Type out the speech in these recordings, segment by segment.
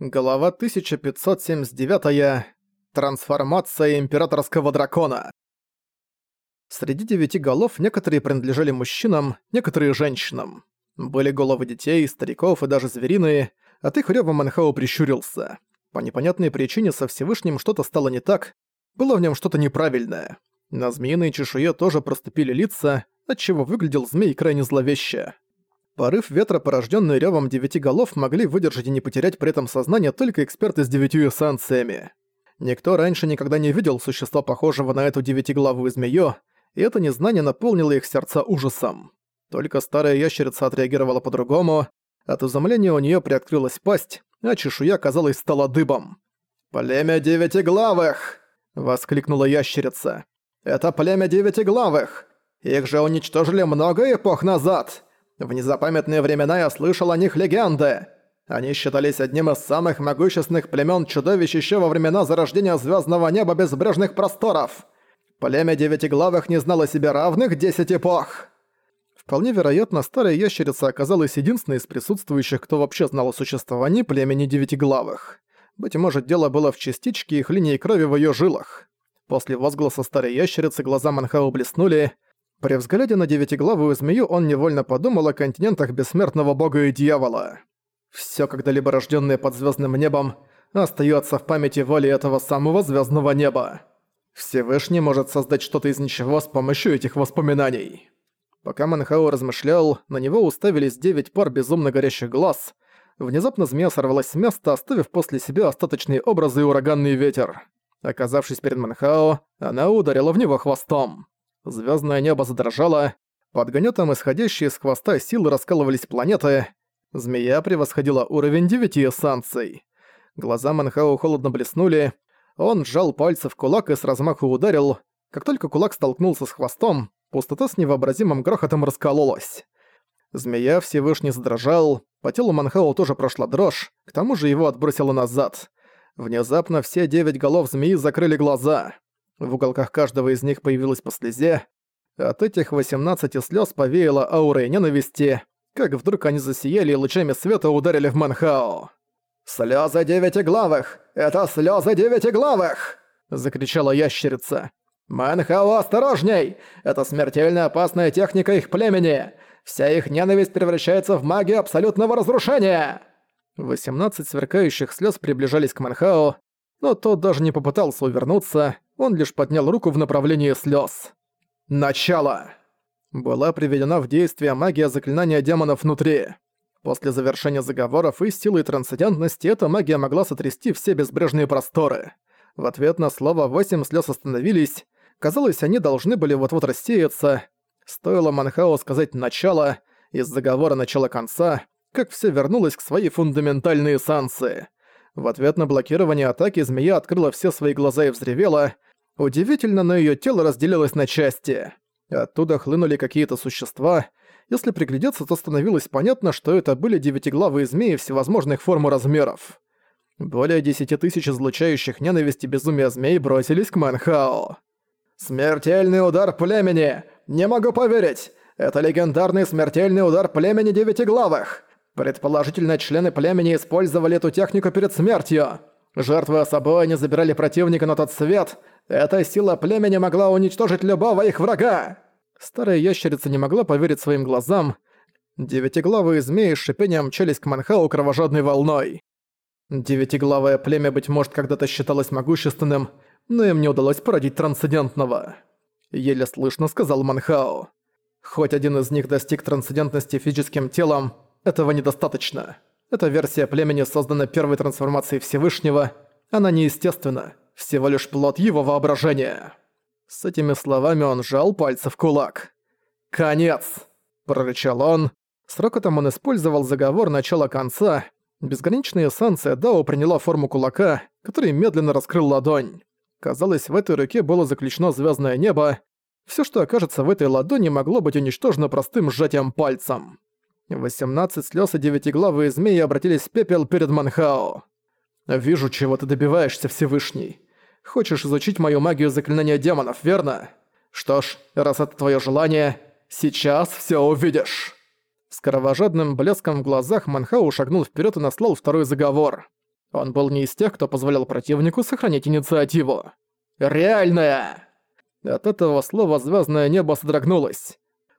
Глава 1579. Трансформация императорского дракона. Среди девяти голов некоторые принадлежали мужчинам, некоторые – женщинам. Были головы детей, стариков и даже звериные, от их рёва Манхау прищурился. По непонятной причине со Всевышним что-то стало не так, было в нем что-то неправильное. На змеиной чешуе тоже проступили лица, отчего выглядел змей крайне зловеще. Порыв ветра, порожденный ревом девяти голов, могли выдержать и не потерять при этом сознание только эксперты с девятью эссенциями. Никто раньше никогда не видел существа, похожего на эту девятиглавую змею, и это незнание наполнило их сердца ужасом. Только старая ящерица отреагировала по-другому, от изумления у нее приоткрылась пасть, а чешуя, казалось, стала дыбом. «Племя девятиглавых!» — воскликнула ящерица. «Это племя девятиглавых! Их же уничтожили много эпох назад!» В незапамятные времена я слышал о них легенды. Они считались одним из самых могущественных племен чудовищ еще во времена зарождения звездного неба безбрежных просторов. Племя девятиглавых не знало себе равных десять эпох. Вполне вероятно, старая ящерица оказалась единственной из присутствующих, кто вообще знал о существовании племени девятиглавых. Быть может, дело было в частичке их линии крови в ее жилах. После возгласа старой ящерицы глаза Манхау блеснули, при взгляде на девятиглавую змею он невольно подумал о континентах бессмертного бога и дьявола. Всё когда-либо рождённое под звёздным небом остаётся в памяти воли этого самого звёздного неба. Всевышний может создать что-то из ничего с помощью этих воспоминаний. Пока Манхао размышлял, на него уставились девять пар безумно горящих глаз. Внезапно змея сорвалась с места, оставив после себя остаточные образы и ураганный ветер. Оказавшись перед Манхао, она ударила в него хвостом. Звездное небо задрожало, под гнетом исходящие с хвоста силы раскалывались планеты. Змея превосходила уровень девяти эссанций. Глаза Манхао холодно блеснули. Он сжал пальцы в кулак и с размаху ударил. Как только кулак столкнулся с хвостом, пустота с невообразимым грохотом раскололась. Змея Всевышний задрожал, по телу Манхао тоже прошла дрожь, к тому же его отбросило назад. Внезапно все девять голов змеи закрыли глаза. В уголках каждого из них появилась по слезе. От этих 18 слез повеяло аурой ненависти, как вдруг они засияли и лучами света ударили в Манхао. «Слёзы девятиглавых! Это слёзы девятиглавых!» — закричала ящерица. «Манхао, осторожней! Это смертельно опасная техника их племени! Вся их ненависть превращается в магию абсолютного разрушения!» 18 сверкающих слез приближались к Манхао, но тот даже не попытался увернуться, он лишь поднял руку в направлении слез. Начало! Была приведена в действие магия заклинания демонов внутри. После завершения заговоров и силы трансцендентности эта магия могла сотрясти все безбрежные просторы. В ответ на слово «восемь слез остановились», казалось, они должны были вот-вот рассеяться. Стоило Манхао сказать «начало», из заговора начала-конца, как все вернулось к своей фундаментальной эссанции. В ответ на блокирование атаки змея открыла все свои глаза и взревела — Удивительно, но её тело разделилось на части. Оттуда хлынули какие-то существа. Если приглядеться, то становилось понятно, что это были девятиглавые змеи всевозможных форм и размеров. Более десяти тысяч излучающих ненависти безумия змей бросились к Манхао. «Смертельный удар племени! Не могу поверить! Это легендарный смертельный удар племени девятиглавых! Предположительно, члены племени использовали эту технику перед смертью. Жертвуя собой, они забирали противника на тот свет, эта сила племени могла уничтожить любого их врага!» Старая ящерица не могла поверить своим глазам. Девятиглавые змеи с шипением мчались к Манхау кровожадной волной. Девятиглавое племя, быть может, когда-то считалось могущественным, но им не удалось породить трансцендентного. Еле слышно сказал Манхао. Хоть один из них достиг трансцендентности физическим телом, этого недостаточно. Эта версия племени создана первой трансформацией Всевышнего, она неестественна всего лишь плод его воображения. С этими словами он сжал пальцы в кулак. «Конец!» – прорычал он. С рокотом он использовал заговор начала-конца. Безграничная эссенция Дао приняла форму кулака, который медленно раскрыл ладонь. Казалось, в этой руке было заключено звездное небо. Все, что окажется в этой ладони, могло быть уничтожено простым сжатием пальцем. 18 слез и девятиглавые змеи обратились в пепел перед Манхао. «Вижу, чего ты добиваешься, Всевышний. Хочешь изучить мою магию заклинания демонов, верно? Что ж, раз это твое желание, сейчас все увидишь». С кровожадным блеском в глазах Манхау шагнул вперед и наслал второй заговор. Он был не из тех, кто позволял противнику сохранять инициативу. «Реальная!» От этого слова звездное небо содрогнулось.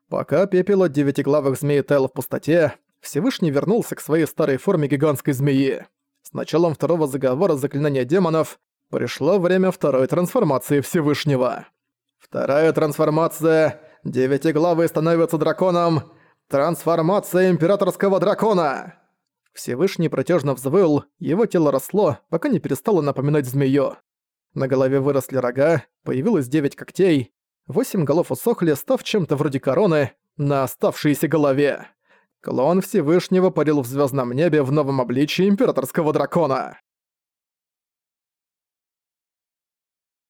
Пока пепел от девятиглавых змей таял в пустоте, Всевышний вернулся к своей старой форме гигантской змеи. С началом второго заговора заклинания демонов пришло время второй трансформации Всевышнего. Вторая трансформация. Девятиглавый становится драконом. Трансформация императорского дракона. Всевышний протяжно взвыл, его тело росло, пока не перестало напоминать змею. На голове выросли рога, появилось девять когтей, восемь голов усохли, став чем-то вроде короны на оставшейся голове. Клон Всевышнего парил в звездном небе в новом обличии императорского дракона.